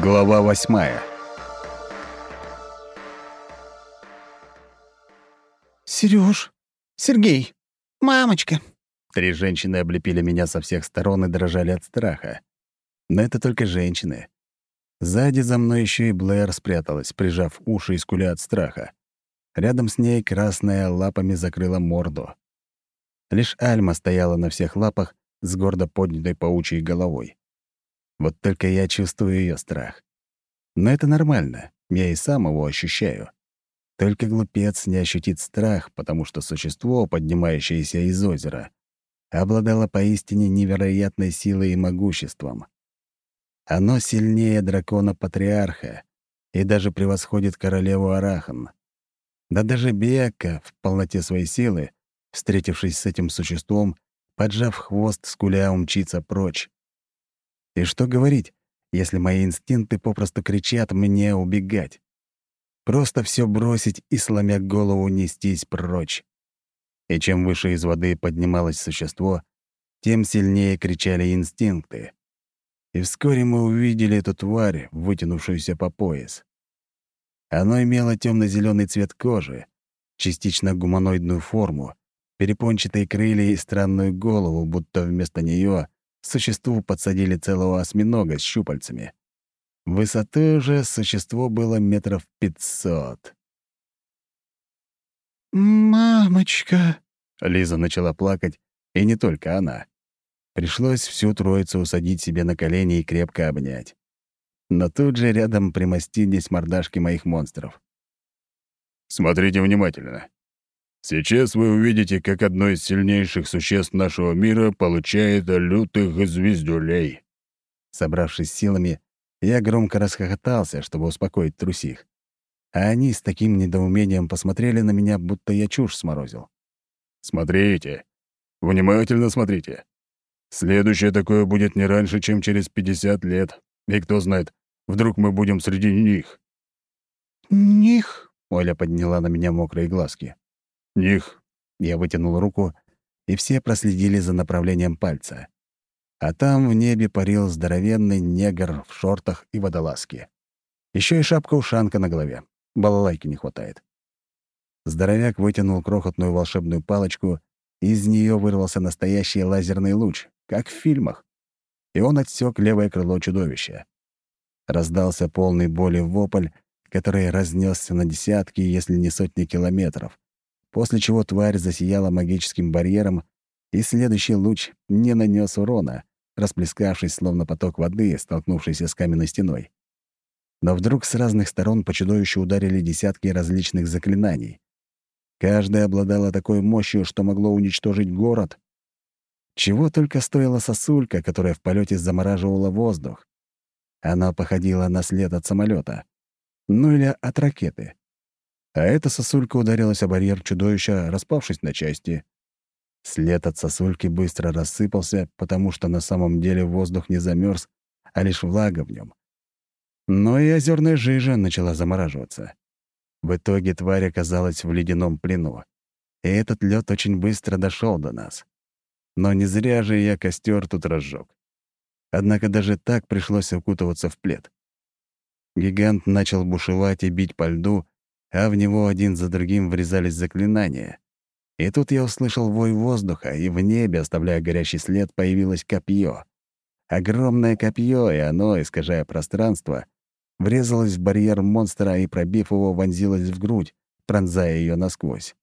Глава восьмая. Серёж, Сергей, мамочка. Три женщины облепили меня со всех сторон и дрожали от страха. Но это только женщины. Сзади за мной еще и Блэр спряталась, прижав уши и скуля от страха. Рядом с ней красная лапами закрыла морду. Лишь Альма стояла на всех лапах с гордо поднятой паучьей головой. Вот только я чувствую ее страх. Но это нормально, я и сам его ощущаю. Только глупец не ощутит страх, потому что существо, поднимающееся из озера, обладало поистине невероятной силой и могуществом. Оно сильнее дракона-патриарха и даже превосходит королеву Арахан. Да даже Бека в полноте своей силы, встретившись с этим существом, поджав хвост, скуля умчится прочь. И что говорить, если мои инстинкты попросту кричат мне убегать? Просто все бросить и, сломя голову, нестись прочь. И чем выше из воды поднималось существо, тем сильнее кричали инстинкты. И вскоре мы увидели эту тварь, вытянувшуюся по пояс. Оно имело темно зеленый цвет кожи, частично гуманоидную форму, перепончатые крылья и странную голову, будто вместо нее существу подсадили целого осьминога с щупальцами. Высотой же существо было метров пятьсот. «Мамочка!» — Лиза начала плакать, и не только она. Пришлось всю троицу усадить себе на колени и крепко обнять. Но тут же рядом примостились мордашки моих монстров. «Смотрите внимательно. Сейчас вы увидите, как одно из сильнейших существ нашего мира получает лютых звездюлей». Собравшись силами, я громко расхохотался, чтобы успокоить трусих. А они с таким недоумением посмотрели на меня, будто я чушь сморозил. «Смотрите. Внимательно смотрите. Следующее такое будет не раньше, чем через 50 лет. И кто знает, вдруг мы будем среди них». «Них?» — Оля подняла на меня мокрые глазки. «Них!» — я вытянул руку, и все проследили за направлением пальца. А там в небе парил здоровенный негр в шортах и водолазке. Еще и шапка-ушанка на голове. Балалайки не хватает. Здоровяк вытянул крохотную волшебную палочку, и из нее вырвался настоящий лазерный луч, как в фильмах. И он отсек левое крыло чудовища. Раздался полный боли вопль, который разнесся на десятки, если не сотни километров после чего тварь засияла магическим барьером, и следующий луч не нанес урона, расплескавшись словно поток воды, столкнувшийся с каменной стеной. Но вдруг с разных сторон по чудовищу ударили десятки различных заклинаний. Каждая обладала такой мощью, что могло уничтожить город. Чего только стоила сосулька, которая в полете замораживала воздух. Она походила на след от самолета, Ну или от ракеты. А эта сосулька ударилась о барьер чудовища, распавшись на части. След от сосульки быстро рассыпался, потому что на самом деле воздух не замерз, а лишь влага в нем. Но и озерная жижа начала замораживаться. В итоге тварь оказалась в ледяном плену. И этот лед очень быстро дошел до нас. Но не зря же я костер тут разжег. Однако даже так пришлось укутываться в плед. Гигант начал бушевать и бить по льду, а в него один за другим врезались заклинания. И тут я услышал вой воздуха, и в небе, оставляя горящий след, появилось копье. Огромное копье, и оно, искажая пространство, врезалось в барьер монстра и, пробив его, вонзилось в грудь, пронзая ее насквозь.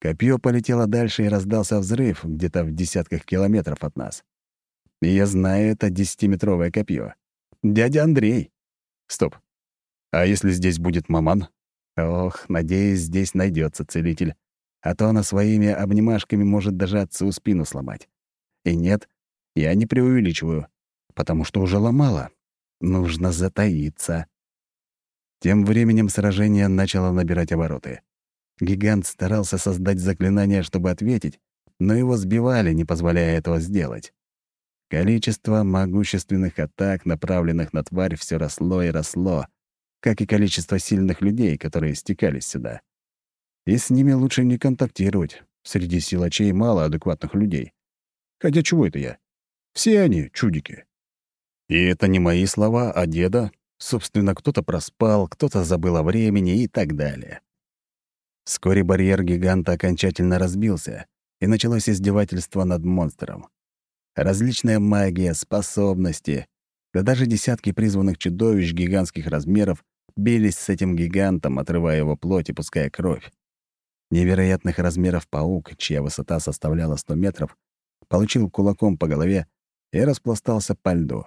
Копье полетело дальше и раздался взрыв где-то в десятках километров от нас. И я знаю это десятиметровое копье. Дядя Андрей. Стоп. А если здесь будет маман? Ох, надеюсь, здесь найдется целитель. А то она своими обнимашками может даже отцу спину сломать. И нет, я не преувеличиваю, потому что уже ломала. Нужно затаиться. Тем временем сражение начало набирать обороты. Гигант старался создать заклинание, чтобы ответить, но его сбивали, не позволяя этого сделать. Количество могущественных атак, направленных на тварь, все росло и росло, как и количество сильных людей, которые стекались сюда. И с ними лучше не контактировать. Среди силачей мало адекватных людей. Хотя чего это я? Все они — чудики. И это не мои слова, а деда, Собственно, кто-то проспал, кто-то забыл о времени и так далее. Вскоре барьер гиганта окончательно разбился, и началось издевательство над монстром. Различная магия, способности, да даже десятки призванных чудовищ гигантских размеров бились с этим гигантом, отрывая его плоть и пуская кровь. Невероятных размеров паук, чья высота составляла 100 метров, получил кулаком по голове и распластался по льду.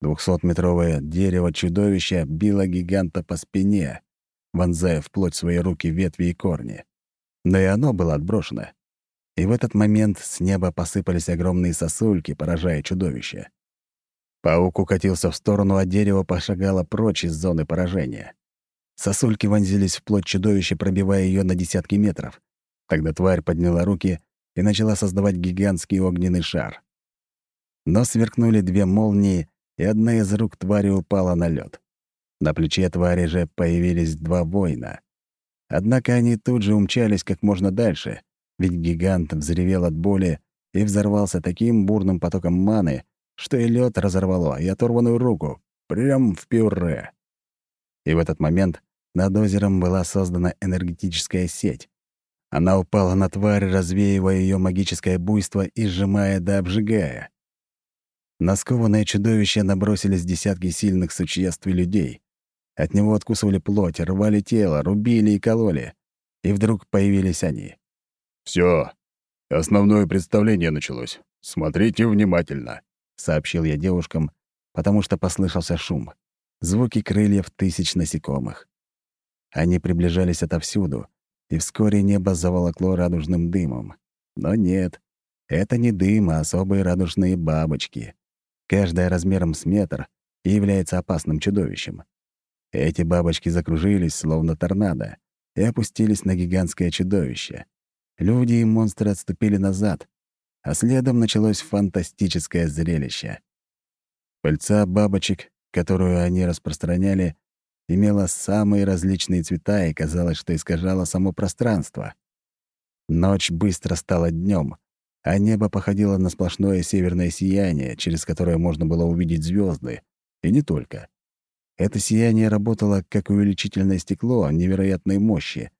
Двухсотметровое дерево чудовища било гиганта по спине, вонзая вплоть свои руки ветви и корни. Но и оно было отброшено. И в этот момент с неба посыпались огромные сосульки, поражая чудовище. Паук укатился в сторону, а дерево пошагало прочь из зоны поражения. Сосульки вонзились в плоть чудовища, пробивая ее на десятки метров. Тогда тварь подняла руки и начала создавать гигантский огненный шар. Но сверкнули две молнии, и одна из рук твари упала на лед. На плече твари же появились два воина. Однако они тут же умчались как можно дальше, ведь гигант взревел от боли и взорвался таким бурным потоком маны, что и лед разорвало, и оторванную руку, прям в пюре. И в этот момент над озером была создана энергетическая сеть. Она упала на тварь, развеивая ее магическое буйство и сжимая да обжигая. На скованное чудовище набросились десятки сильных существ и людей. От него откусывали плоть, рвали тело, рубили и кололи. И вдруг появились они. Все, основное представление началось. Смотрите внимательно», — сообщил я девушкам, потому что послышался шум. Звуки крыльев тысяч насекомых. Они приближались отовсюду, и вскоре небо заволокло радужным дымом. Но нет, это не дым, а особые радужные бабочки. Каждая размером с метр и является опасным чудовищем. Эти бабочки закружились, словно торнадо, и опустились на гигантское чудовище. Люди и монстры отступили назад, а следом началось фантастическое зрелище. Пыльца бабочек, которую они распространяли, имела самые различные цвета и казалось, что искажала само пространство. Ночь быстро стала днем, а небо походило на сплошное северное сияние, через которое можно было увидеть звезды, и не только. Это сияние работало как увеличительное стекло невероятной мощи,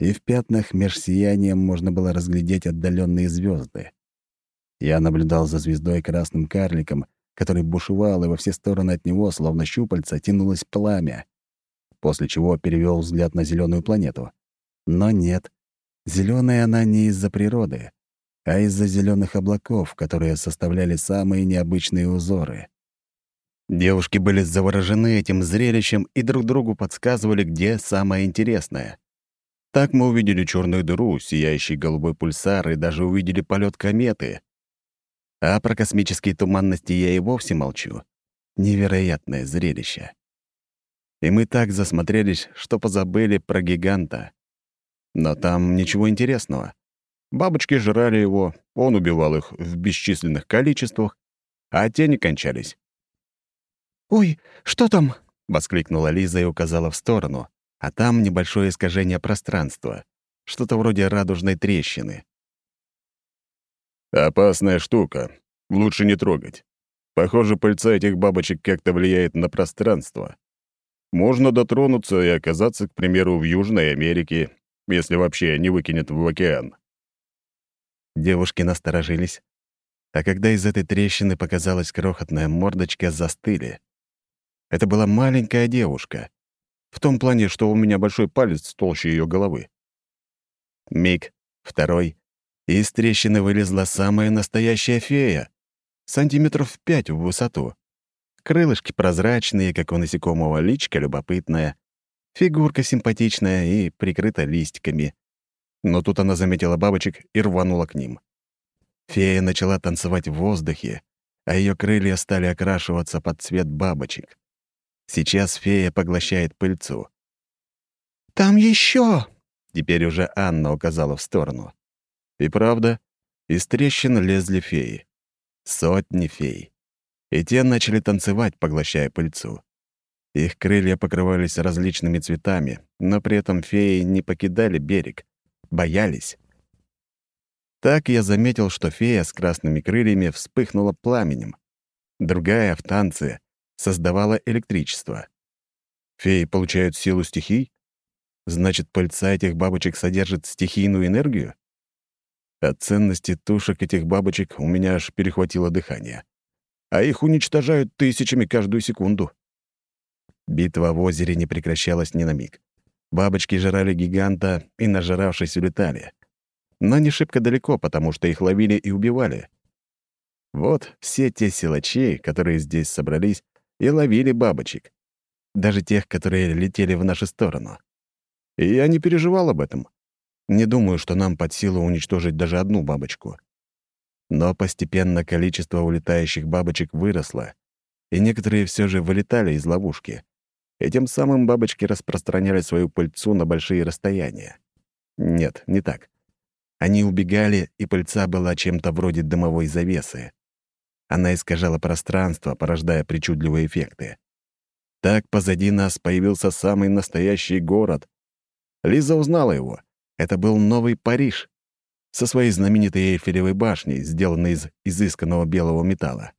и в пятнах меж сиянием можно было разглядеть отдаленные звезды. Я наблюдал за звездой красным карликом, который бушевал, и во все стороны от него, словно щупальца, тянулось пламя. После чего перевел взгляд на зеленую планету. Но нет, зеленая она не из-за природы, а из-за зеленых облаков, которые составляли самые необычные узоры. Девушки были заворожены этим зрелищем и друг другу подсказывали, где самое интересное. Так мы увидели черную дыру, сияющий голубой пульсар и даже увидели полет кометы. А про космические туманности я и вовсе молчу. Невероятное зрелище. И мы так засмотрелись, что позабыли про гиганта. Но там ничего интересного. Бабочки жрали его, он убивал их в бесчисленных количествах, а те не кончались. «Ой, что там?» — воскликнула Лиза и указала в сторону, а там небольшое искажение пространства, что-то вроде радужной трещины. «Опасная штука. Лучше не трогать. Похоже, пыльца этих бабочек как-то влияет на пространство. Можно дотронуться и оказаться, к примеру, в Южной Америке, если вообще не выкинет в океан». Девушки насторожились, а когда из этой трещины показалась крохотная мордочка, застыли. Это была маленькая девушка, в том плане, что у меня большой палец толще ее головы. Миг, второй, из трещины вылезла самая настоящая фея. Сантиметров пять в высоту. Крылышки прозрачные, как у насекомого, личка любопытная. Фигурка симпатичная и прикрыта листиками. Но тут она заметила бабочек и рванула к ним. Фея начала танцевать в воздухе, а ее крылья стали окрашиваться под цвет бабочек. Сейчас фея поглощает пыльцу. «Там еще! Теперь уже Анна указала в сторону. И правда, из трещин лезли феи. Сотни фей. И те начали танцевать, поглощая пыльцу. Их крылья покрывались различными цветами, но при этом феи не покидали берег, боялись. Так я заметил, что фея с красными крыльями вспыхнула пламенем. Другая в танце создавала электричество. Феи получают силу стихий? Значит, пыльца этих бабочек содержит стихийную энергию? От ценности тушек этих бабочек у меня аж перехватило дыхание. А их уничтожают тысячами каждую секунду. Битва в озере не прекращалась ни на миг. Бабочки жрали гиганта и, нажиравшись, улетали. Но не шибко далеко, потому что их ловили и убивали. Вот все те силачи, которые здесь собрались, и ловили бабочек. Даже тех, которые летели в нашу сторону. И я не переживал об этом. Не думаю, что нам под силу уничтожить даже одну бабочку. Но постепенно количество улетающих бабочек выросло, и некоторые все же вылетали из ловушки. И тем самым бабочки распространяли свою пыльцу на большие расстояния. Нет, не так. Они убегали, и пыльца была чем-то вроде дымовой завесы. Она искажала пространство, порождая причудливые эффекты. Так позади нас появился самый настоящий город. Лиза узнала его. Это был Новый Париж со своей знаменитой Эйфелевой башней, сделанной из изысканного белого металла.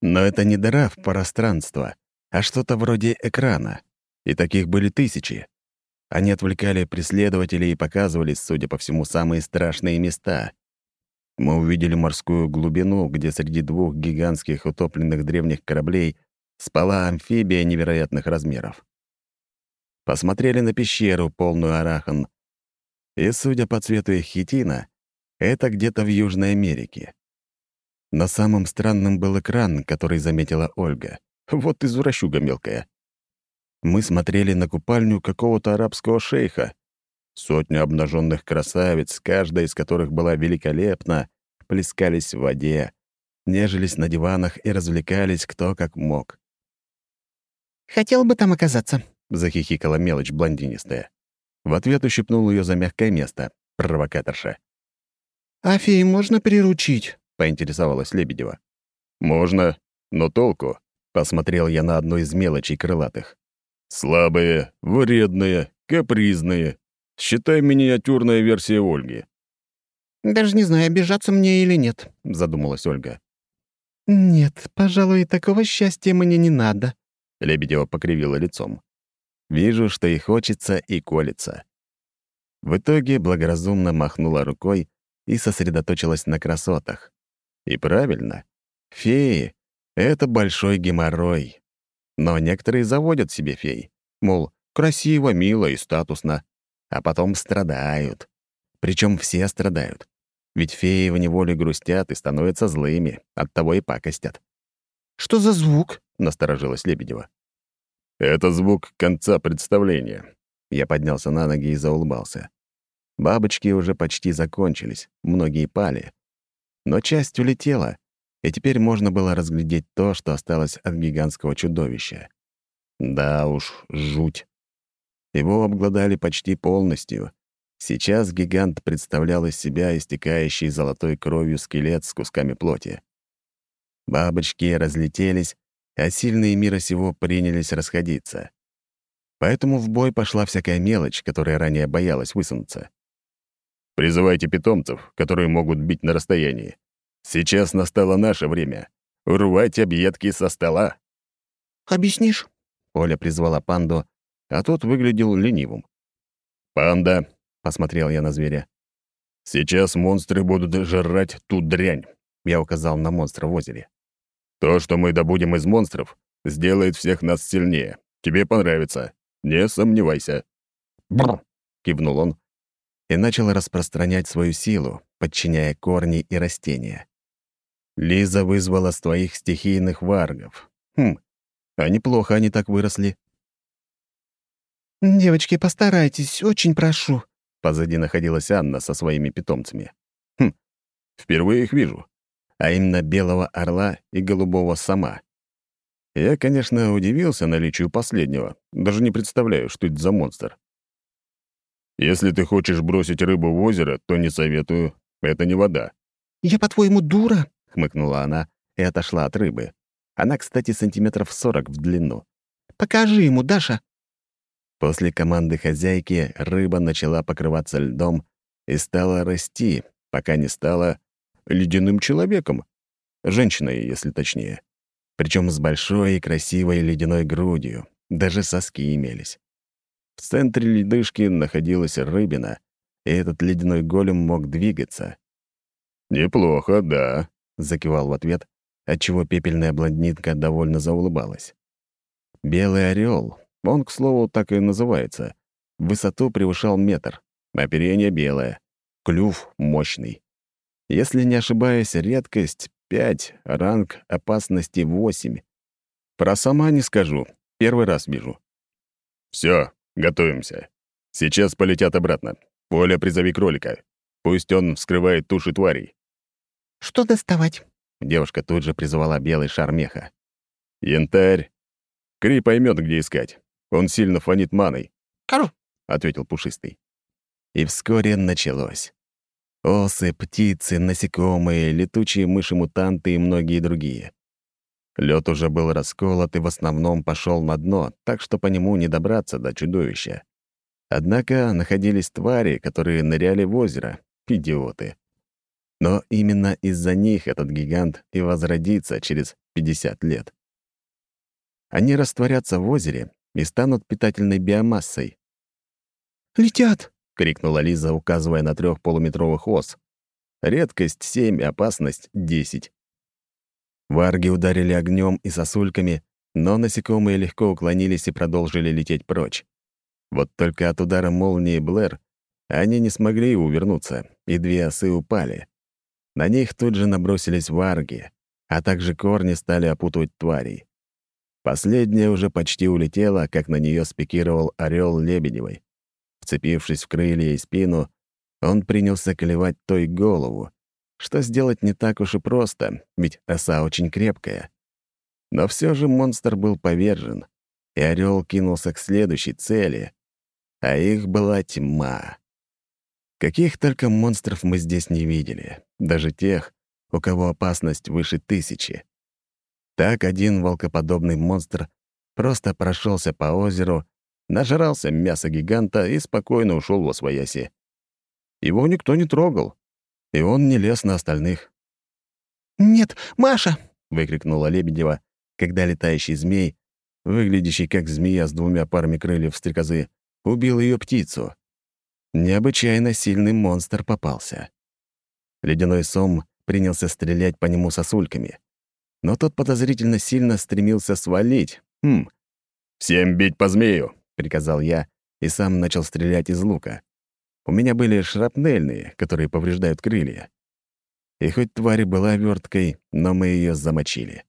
Но это не дыра в пространство, а что-то вроде экрана. И таких были тысячи. Они отвлекали преследователей и показывали, судя по всему, самые страшные места. Мы увидели морскую глубину, где среди двух гигантских утопленных древних кораблей спала амфибия невероятных размеров. Посмотрели на пещеру, полную арахан. И, судя по цвету их хитина, это где-то в Южной Америке. Но самым странным был экран, который заметила Ольга. Вот извращуга мелкая. Мы смотрели на купальню какого-то арабского шейха. Сотню обнаженных красавиц, каждая из которых была великолепна, плескались в воде, нежились на диванах и развлекались кто как мог. «Хотел бы там оказаться», — захихикала мелочь блондинистая. В ответ ущипнул ее за мягкое место, провокаторша. «А феи можно приручить?» — поинтересовалась Лебедева. «Можно, но толку», — посмотрел я на одну из мелочей крылатых. Слабые, вредные, капризные. Считай миниатюрная версия Ольги. «Даже не знаю, обижаться мне или нет», — задумалась Ольга. «Нет, пожалуй, такого счастья мне не надо», — Лебедева покривила лицом. «Вижу, что и хочется, и колется». В итоге благоразумно махнула рукой и сосредоточилась на красотах. И правильно. Феи — это большой геморрой. Но некоторые заводят себе фей. Мол, красиво, мило и статусно. А потом страдают. Причем все страдают. Ведь феи в неволе грустят и становятся злыми, оттого и пакостят. «Что за звук?» — насторожилась Лебедева. «Это звук конца представления». Я поднялся на ноги и заулыбался. Бабочки уже почти закончились, многие пали. Но часть улетела, и теперь можно было разглядеть то, что осталось от гигантского чудовища. Да уж, жуть. Его обглодали почти полностью. Сейчас гигант представлял из себя истекающий золотой кровью скелет с кусками плоти. Бабочки разлетелись, а сильные мира сего принялись расходиться. Поэтому в бой пошла всякая мелочь, которая ранее боялась высунуться. «Призывайте питомцев, которые могут бить на расстоянии. Сейчас настало наше время. Урвать объедки со стола. «Объяснишь?» — Оля призвала панду, а тот выглядел ленивым. «Панда», — посмотрел я на зверя. «Сейчас монстры будут жрать ту дрянь», — я указал на монстра в озере. «То, что мы добудем из монстров, сделает всех нас сильнее. Тебе понравится. Не сомневайся». «Бррр», — кивнул он и начал распространять свою силу, подчиняя корни и растения. Лиза вызвала с твоих стихийных варгов. Хм, а неплохо они так выросли. «Девочки, постарайтесь, очень прошу». Позади находилась Анна со своими питомцами. Хм, впервые их вижу. А именно белого орла и голубого сама. Я, конечно, удивился наличию последнего. Даже не представляю, что это за монстр. Если ты хочешь бросить рыбу в озеро, то не советую. Это не вода. «Я, по-твоему, дура?» — хмыкнула она и отошла от рыбы. Она, кстати, сантиметров сорок в длину. «Покажи ему, Даша!» После команды хозяйки рыба начала покрываться льдом и стала расти, пока не стала ледяным человеком. Женщиной, если точнее. Причем с большой и красивой ледяной грудью. даже соски имелись. В центре ледышки находилась рыбина, и этот ледяной голем мог двигаться. «Неплохо, да», — закивал в ответ, отчего пепельная блондинка довольно заулыбалась. Белый орел, он, к слову, так и называется, высоту превышал метр, оперение белое, клюв мощный. Если не ошибаюсь, редкость — пять, ранг опасности — восемь. Про сама не скажу, первый раз вижу. Все, готовимся. Сейчас полетят обратно. Поля, призови кролика. Пусть он вскрывает туши тварей. «Что доставать?» Девушка тут же призвала белый шар меха. «Янтарь. Кри поймет, где искать. Он сильно фонит маной». «Кару!» — ответил Пушистый. И вскоре началось. Осы, птицы, насекомые, летучие мыши-мутанты и многие другие. Лед уже был расколот и в основном пошел на дно, так что по нему не добраться до чудовища. Однако находились твари, которые ныряли в озеро. Идиоты. Но именно из-за них этот гигант и возродится через 50 лет. Они растворятся в озере и станут питательной биомассой. «Летят!» — крикнула Лиза, указывая на трех полуметровых ос. Редкость — семь, опасность — десять. Варги ударили огнем и сосульками, но насекомые легко уклонились и продолжили лететь прочь. Вот только от удара молнии Блэр они не смогли увернуться, и две осы упали. На них тут же набросились варги, а также корни стали опутывать тварей. Последняя уже почти улетела, как на нее спикировал орел Лебедевой. Вцепившись в крылья и спину, он принялся клевать той голову, что сделать не так уж и просто, ведь оса очень крепкая. Но все же монстр был повержен, и орел кинулся к следующей цели, а их была тьма. Каких только монстров мы здесь не видели, даже тех, у кого опасность выше тысячи. Так один волкоподобный монстр просто прошелся по озеру, нажрался мяса гиганта и спокойно ушел во свояси. Его никто не трогал, и он не лез на остальных. «Нет, Маша!» — выкрикнула Лебедева, когда летающий змей, выглядящий как змея с двумя парами крыльев стрекозы, убил ее птицу. Необычайно сильный монстр попался. Ледяной сом принялся стрелять по нему сосульками. Но тот подозрительно сильно стремился свалить. Хм. «Всем бить по змею!» — приказал я и сам начал стрелять из лука. У меня были шрапнельные, которые повреждают крылья. И хоть тварь была верткой, но мы ее замочили.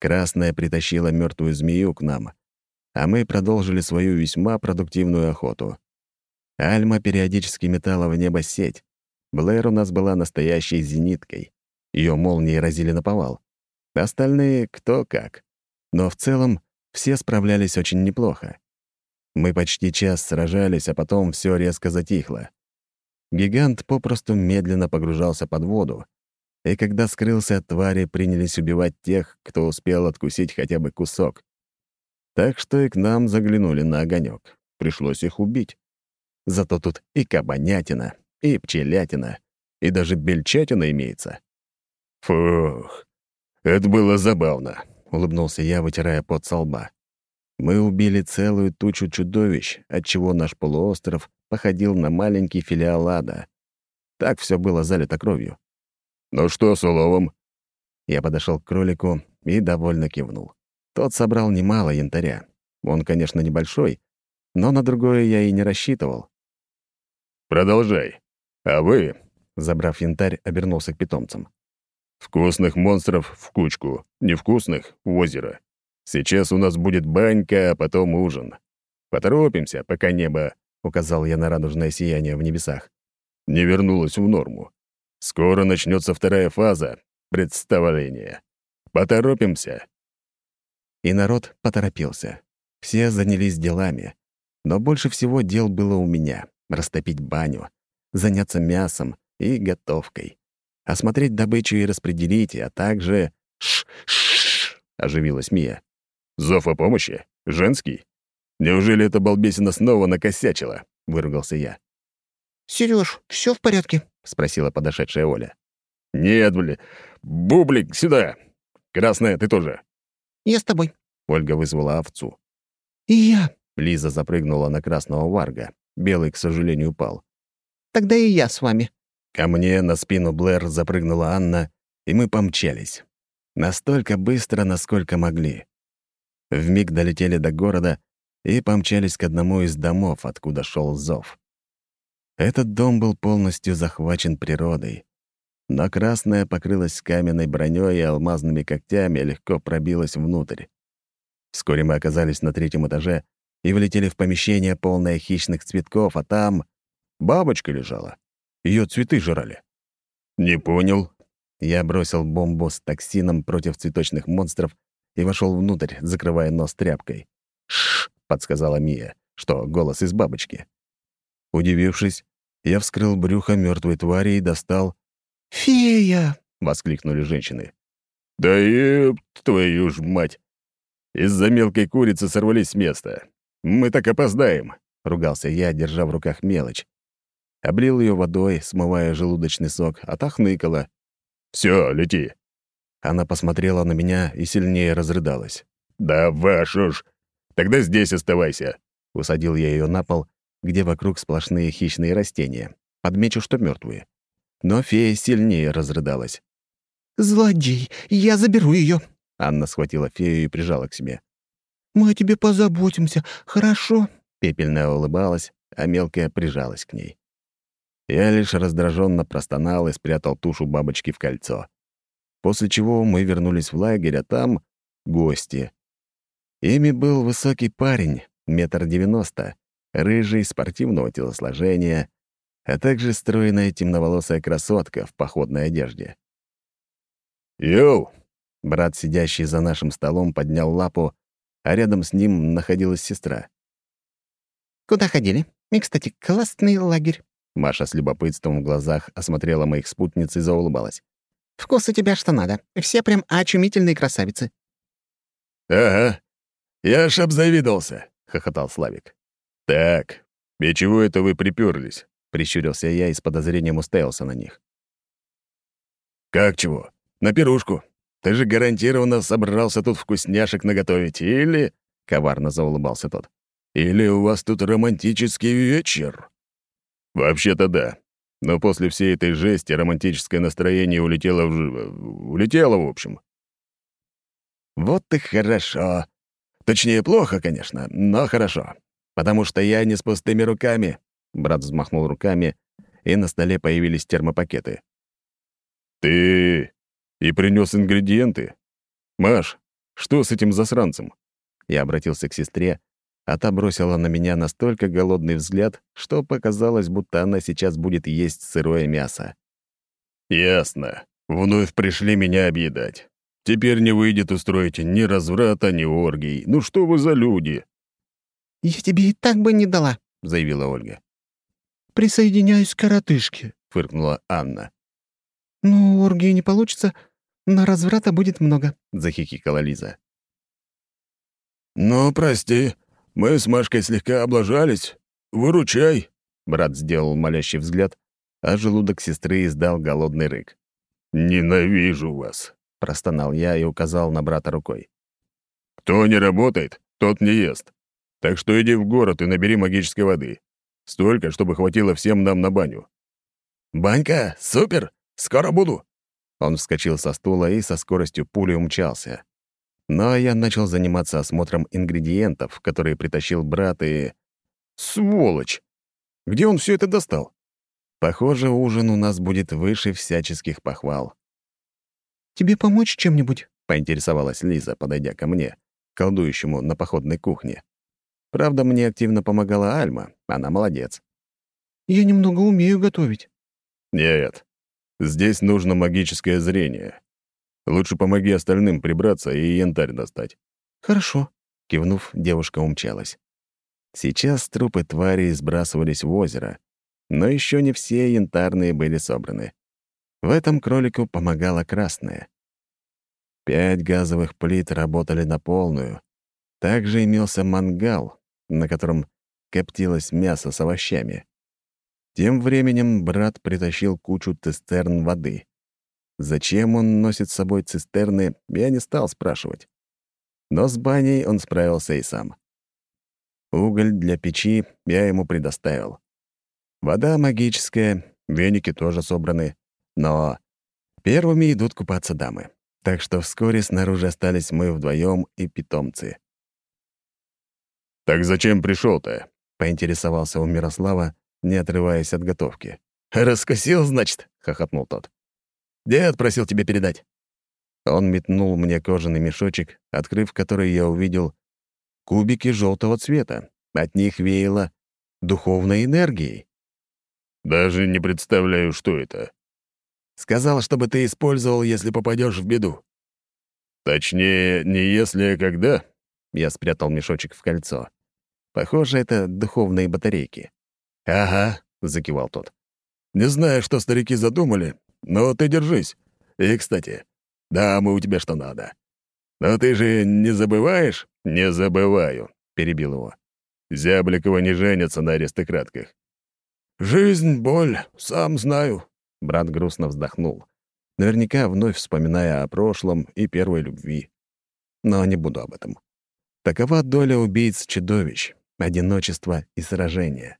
Красная притащила мертвую змею к нам, а мы продолжили свою весьма продуктивную охоту. Альма периодически метала в небо сеть. Блэр у нас была настоящей зениткой. Ее молнии разили на повал. Остальные — кто как. Но в целом все справлялись очень неплохо. Мы почти час сражались, а потом все резко затихло. Гигант попросту медленно погружался под воду, и когда скрылся твари, принялись убивать тех, кто успел откусить хотя бы кусок. Так что и к нам заглянули на огонек. Пришлось их убить. Зато тут и кабанятина, и пчелятина, и даже бельчатина имеется. «Фух, это было забавно», — улыбнулся я, вытирая пот со лба. Мы убили целую тучу чудовищ, отчего наш полуостров походил на маленький филиал ада. Так все было залито кровью. «Ну что с уловом?» Я подошел к кролику и довольно кивнул. Тот собрал немало янтаря. Он, конечно, небольшой, но на другое я и не рассчитывал. «Продолжай. А вы...» — забрав янтарь, обернулся к питомцам. «Вкусных монстров в кучку, невкусных — в озеро. Сейчас у нас будет банька, а потом ужин. Поторопимся, пока небо...» — указал я на радужное сияние в небесах. «Не вернулось в норму. Скоро начнется вторая фаза представления. Поторопимся». И народ поторопился. Все занялись делами. Но больше всего дел было у меня растопить баню, заняться мясом и готовкой, осмотреть добычу и распределить, а также... «Ш-ш-ш!» — оживилась Мия. «Зов о помощи? Женский? Неужели эта балбесина снова накосячила?» — выругался я. «Серёж, всё в порядке?» — спросила подошедшая Оля. «Нет, бля. Бублик, сюда! Красная, ты тоже!» «Я с тобой». Ольга вызвала овцу. И я. Лиза запрыгнула на красного варга. Белый, к сожалению, упал. Тогда и я с вами. Ко мне на спину Блэр запрыгнула Анна, и мы помчались. Настолько быстро, насколько могли. Вмиг долетели до города и помчались к одному из домов, откуда шел зов. Этот дом был полностью захвачен природой. Но красная покрылась каменной броней и алмазными когтями легко пробилась внутрь. Вскоре мы оказались на третьем этаже и влетели в помещение, полное хищных цветков, а там бабочка лежала. Ее цветы жрали. «Не понял». Я бросил бомбу с токсином против цветочных монстров и вошел внутрь, закрывая нос тряпкой. «Шш!» — подсказала Мия, что голос из бабочки. Удивившись, я вскрыл брюхо мертвой твари и достал... «Фея!» — воскликнули женщины. «Да еб твою ж мать! Из-за мелкой курицы сорвались с места. Мы так опоздаем!» — ругался я, держа в руках мелочь. Облил ее водой, смывая желудочный сок, а та хныкала. «Все, лети!» Она посмотрела на меня и сильнее разрыдалась. «Да вашу ж! Тогда здесь оставайся!» Усадил я ее на пол, где вокруг сплошные хищные растения. Подмечу, что мертвые. Но фея сильнее разрыдалась. «Злодей! Я заберу ее. Анна схватила фею и прижала к себе. «Мы о тебе позаботимся, хорошо?» Пепельная улыбалась, а мелкая прижалась к ней. Я лишь раздраженно простонал и спрятал тушу бабочки в кольцо. После чего мы вернулись в лагерь, а там — гости. Ими был высокий парень, метр девяносто, рыжий, спортивного телосложения, а также стройная темноволосая красотка в походной одежде. «Йоу!» Брат, сидящий за нашим столом, поднял лапу, а рядом с ним находилась сестра. «Куда ходили? И, кстати, классный лагерь». Маша с любопытством в глазах осмотрела моих спутниц и заулыбалась. «Вкус у тебя что надо. Все прям очумительные красавицы». «Ага. Я ж обзавидовался», — хохотал Славик. «Так, и чего это вы приперлись? прищурился я и с подозрением уставился на них. «Как чего? На пирушку. Ты же гарантированно собрался тут вкусняшек наготовить, или...» — коварно заулыбался тот. «Или у вас тут романтический вечер?» «Вообще-то да. Но после всей этой жести романтическое настроение улетело в... улетело, в общем». «Вот и хорошо. Точнее, плохо, конечно, но хорошо. Потому что я не с пустыми руками». Брат взмахнул руками, и на столе появились термопакеты. «Ты и принес ингредиенты. Маш, что с этим засранцем?» Я обратился к сестре, а та бросила на меня настолько голодный взгляд, что показалось, будто она сейчас будет есть сырое мясо. «Ясно. Вновь пришли меня объедать. Теперь не выйдет устроить ни разврата, ни оргий. Ну что вы за люди?» «Я тебе и так бы не дала», — заявила Ольга. «Присоединяюсь к коротышке», — фыркнула Анна. «Ну, оргии не получится, но разврата будет много», — захихикала Лиза. «Ну, прости, мы с Машкой слегка облажались. Выручай!» Брат сделал молящий взгляд, а желудок сестры издал голодный рык. «Ненавижу вас!» — простонал я и указал на брата рукой. «Кто не работает, тот не ест. Так что иди в город и набери магической воды. Столько, чтобы хватило всем нам на баню». «Банька, супер! Скоро буду!» Он вскочил со стула и со скоростью пули умчался. Но я начал заниматься осмотром ингредиентов, которые притащил брат и... Сволочь! Где он все это достал? Похоже, ужин у нас будет выше всяческих похвал. «Тебе помочь чем-нибудь?» — поинтересовалась Лиза, подойдя ко мне, колдующему на походной кухне. Правда, мне активно помогала Альма, она молодец. «Я немного умею готовить». «Нет, Здесь нужно магическое зрение. Лучше помоги остальным прибраться и янтарь достать». «Хорошо», — кивнув, девушка умчалась. Сейчас трупы твари сбрасывались в озеро, но еще не все янтарные были собраны. В этом кролику помогала красная. Пять газовых плит работали на полную. Также имелся мангал, на котором коптилось мясо с овощами. Тем временем брат притащил кучу цистерн воды. Зачем он носит с собой цистерны, я не стал спрашивать. Но с баней он справился и сам. Уголь для печи я ему предоставил. Вода магическая, веники тоже собраны, но первыми идут купаться дамы. Так что вскоре снаружи остались мы вдвоем и питомцы. «Так зачем пришел то поинтересовался у Мирослава, не отрываясь от готовки. «Раскосил, значит?» — хохотнул тот. «Дед просил тебе передать». Он метнул мне кожаный мешочек, открыв который я увидел кубики желтого цвета. От них веяло духовной энергией. «Даже не представляю, что это». «Сказал, чтобы ты использовал, если попадешь в беду». «Точнее, не если, а когда?» Я спрятал мешочек в кольцо. Похоже, это духовные батарейки. «Ага», — закивал тот. «Не знаю, что старики задумали, но ты держись. И, кстати, да, мы у тебя что надо. Но ты же не забываешь?» «Не забываю», — перебил его. «Зябликова не женятся на аристократках». «Жизнь — боль, сам знаю», — брат грустно вздохнул, наверняка вновь вспоминая о прошлом и первой любви. Но не буду об этом. Такова доля убийц-чудовищ, одиночество и сражение.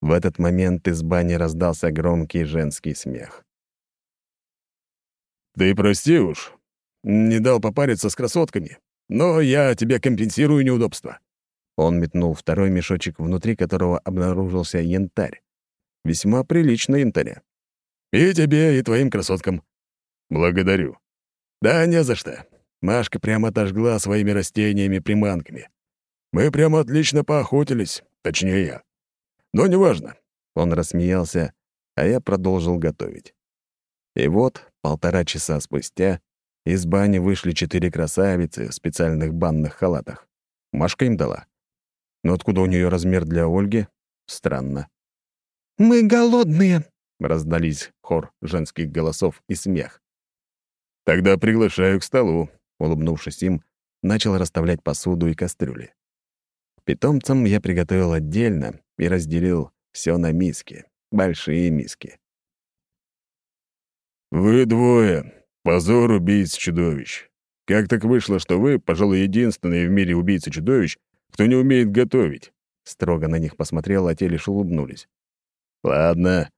В этот момент из бани раздался громкий женский смех. «Ты прости уж, не дал попариться с красотками, но я тебе компенсирую неудобства». Он метнул второй мешочек, внутри которого обнаружился янтарь. Весьма приличный янтарь. «И тебе, и твоим красоткам». «Благодарю». «Да не за что. Машка прямо отожгла своими растениями-приманками. Мы прямо отлично поохотились, точнее я. Но неважно. Он рассмеялся, а я продолжил готовить. И вот, полтора часа спустя, из бани вышли четыре красавицы в специальных банных халатах. Машка им дала. Но откуда у нее размер для Ольги? Странно. «Мы голодные!» — раздались хор женских голосов и смех. «Тогда приглашаю к столу», улыбнувшись им, начал расставлять посуду и кастрюли. Питомцам я приготовил отдельно и разделил все на миски, большие миски. «Вы двое. Позор убийц-чудовищ. Как так вышло, что вы, пожалуй, единственные в мире убийцы-чудовищ, кто не умеет готовить?» Строго на них посмотрел, а те лишь улыбнулись. «Ладно.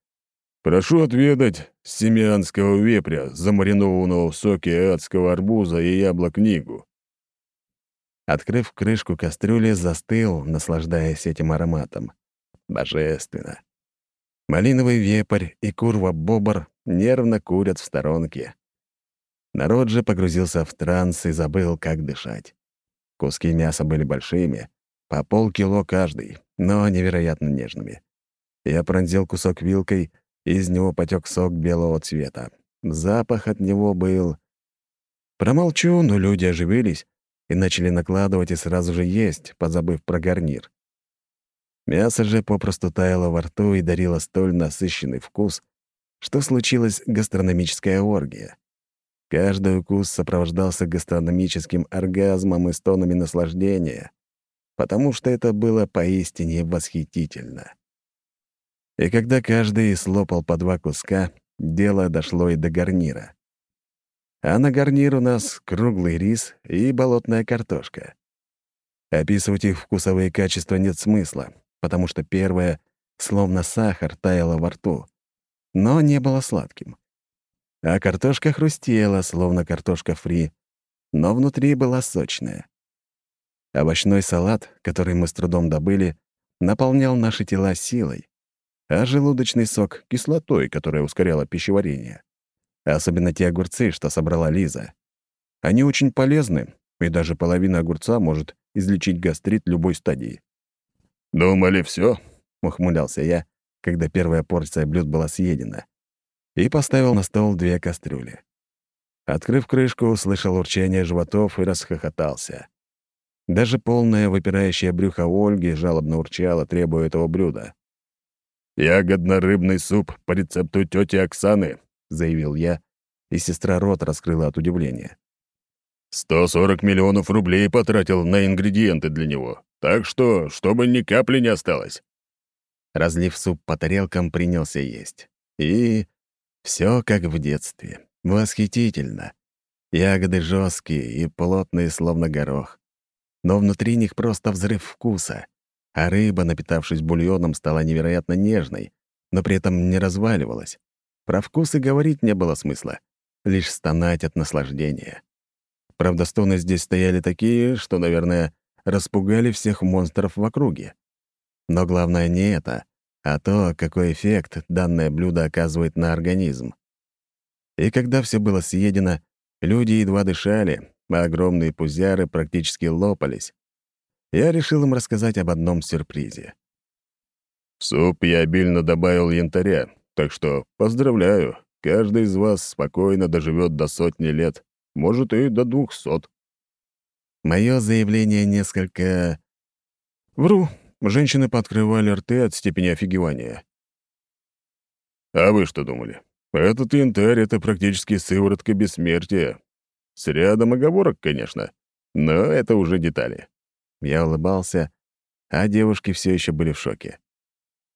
Прошу отведать семианского вепря, замаринованного в соке адского арбуза и яблок книгу. Открыв крышку кастрюли, застыл, наслаждаясь этим ароматом. Божественно. Малиновый вепрь и курва-бобр нервно курят в сторонке. Народ же погрузился в транс и забыл, как дышать. Куски мяса были большими, по полкило каждый, но невероятно нежными. Я пронзил кусок вилкой — из него потек сок белого цвета. Запах от него был... Промолчу, но люди оживились и начали накладывать и сразу же есть, позабыв про гарнир. Мясо же попросту таяло во рту и дарило столь насыщенный вкус, что случилась гастрономическая оргия. Каждый укус сопровождался гастрономическим оргазмом и стонами наслаждения, потому что это было поистине восхитительно. И когда каждый слопал по два куска, дело дошло и до гарнира. А на гарнир у нас круглый рис и болотная картошка. Описывать их вкусовые качества нет смысла, потому что первое, словно сахар, таяло во рту, но не было сладким. А картошка хрустела, словно картошка фри, но внутри была сочная. Овощной салат, который мы с трудом добыли, наполнял наши тела силой, а желудочный сок — кислотой, которая ускоряла пищеварение. Особенно те огурцы, что собрала Лиза. Они очень полезны, и даже половина огурца может излечить гастрит любой стадии. «Думали, все? ухмылялся я, когда первая порция блюд была съедена, и поставил на стол две кастрюли. Открыв крышку, услышал урчание животов и расхохотался. Даже полное выпирающее брюхо Ольги жалобно урчало, требуя этого блюда. «Ягодно-рыбный суп по рецепту тети Оксаны», — заявил я, и сестра рот раскрыла от удивления. «Сто сорок миллионов рублей потратил на ингредиенты для него, так что, чтобы ни капли не осталось». Разлив суп по тарелкам, принялся есть. И все как в детстве. Восхитительно. Ягоды жесткие и плотные, словно горох. но внутри них просто взрыв вкуса, а рыба, напитавшись бульоном, стала невероятно нежной, но при этом не разваливалась. Про вкус и говорить не было смысла, лишь стонать от наслаждения. Правда, стоны здесь стояли такие, что, наверное, распугали всех монстров в округе. Но главное не это, а то, какой эффект данное блюдо оказывает на организм. И когда все было съедено, люди едва дышали, а огромные пузяры практически лопались. Я решил им рассказать об одном сюрпризе. В суп я обильно добавил янтаря, так что поздравляю, каждый из вас спокойно доживет до сотни лет, может, и до двухсот. Мое заявление несколько... Вру, женщины пооткрывали рты от степени офигевания. А вы что думали? Этот янтарь — это практически сыворотка бессмертия. С рядом оговорок, конечно, но это уже детали. Я улыбался, а девушки все еще были в шоке.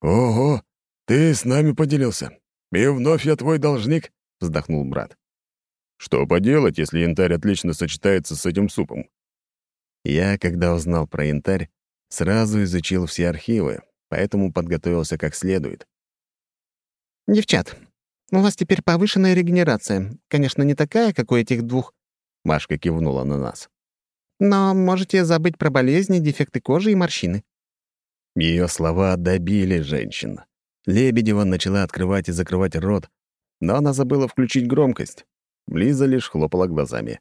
«Ого, ты с нами поделился. И вновь я твой должник?» — вздохнул брат. «Что поделать, если янтарь отлично сочетается с этим супом?» Я, когда узнал про янтарь, сразу изучил все архивы, поэтому подготовился как следует. «Девчат, у вас теперь повышенная регенерация. Конечно, не такая, как у этих двух...» Машка кивнула на нас. «Но можете забыть про болезни, дефекты кожи и морщины». Ее слова добили женщин. Лебедева начала открывать и закрывать рот, но она забыла включить громкость. Лиза лишь хлопала глазами.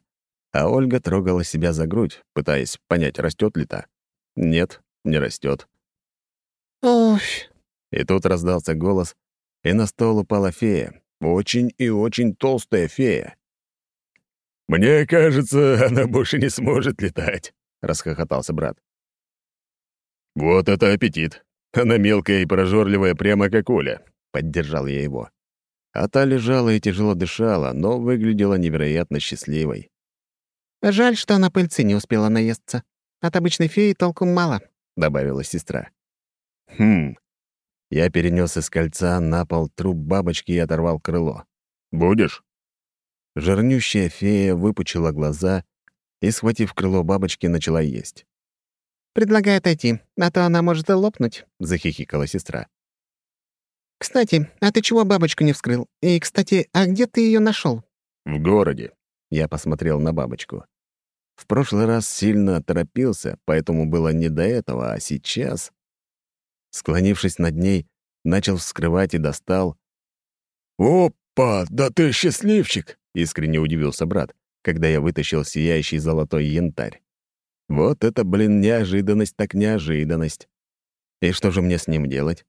А Ольга трогала себя за грудь, пытаясь понять, растет ли та. Нет, не растет. «Ох!» И тут раздался голос, и на стол упала фея. Очень и очень толстая фея. «Мне кажется, она больше не сможет летать», — расхохотался брат. «Вот это аппетит! Она мелкая и прожорливая, прямо как Оля», — поддержал я его. А та лежала и тяжело дышала, но выглядела невероятно счастливой. «Жаль, что она пыльцы не успела наесться. От обычной феи толку мало», — добавила сестра. «Хм, я перенес из кольца на пол труп бабочки и оторвал крыло. «Будешь?» Жирнющая фея выпучила глаза и, схватив крыло бабочки, начала есть. «Предлагаю отойти, а то она может лопнуть», — захихикала сестра. «Кстати, а ты чего бабочку не вскрыл? И, кстати, а где ты ее нашел? «В городе», — я посмотрел на бабочку. В прошлый раз сильно торопился, поэтому было не до этого, а сейчас... Склонившись над ней, начал вскрывать и достал. «Опа, да ты счастливчик!» — искренне удивился брат, когда я вытащил сияющий золотой янтарь. Вот это, блин, неожиданность так неожиданность. И что же мне с ним делать?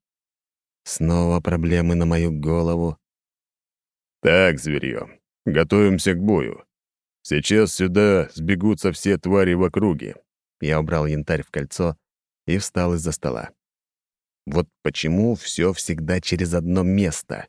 Снова проблемы на мою голову. «Так, зверьё, готовимся к бою. Сейчас сюда сбегутся все твари в округе». Я убрал янтарь в кольцо и встал из-за стола. Вот почему все всегда через одно место.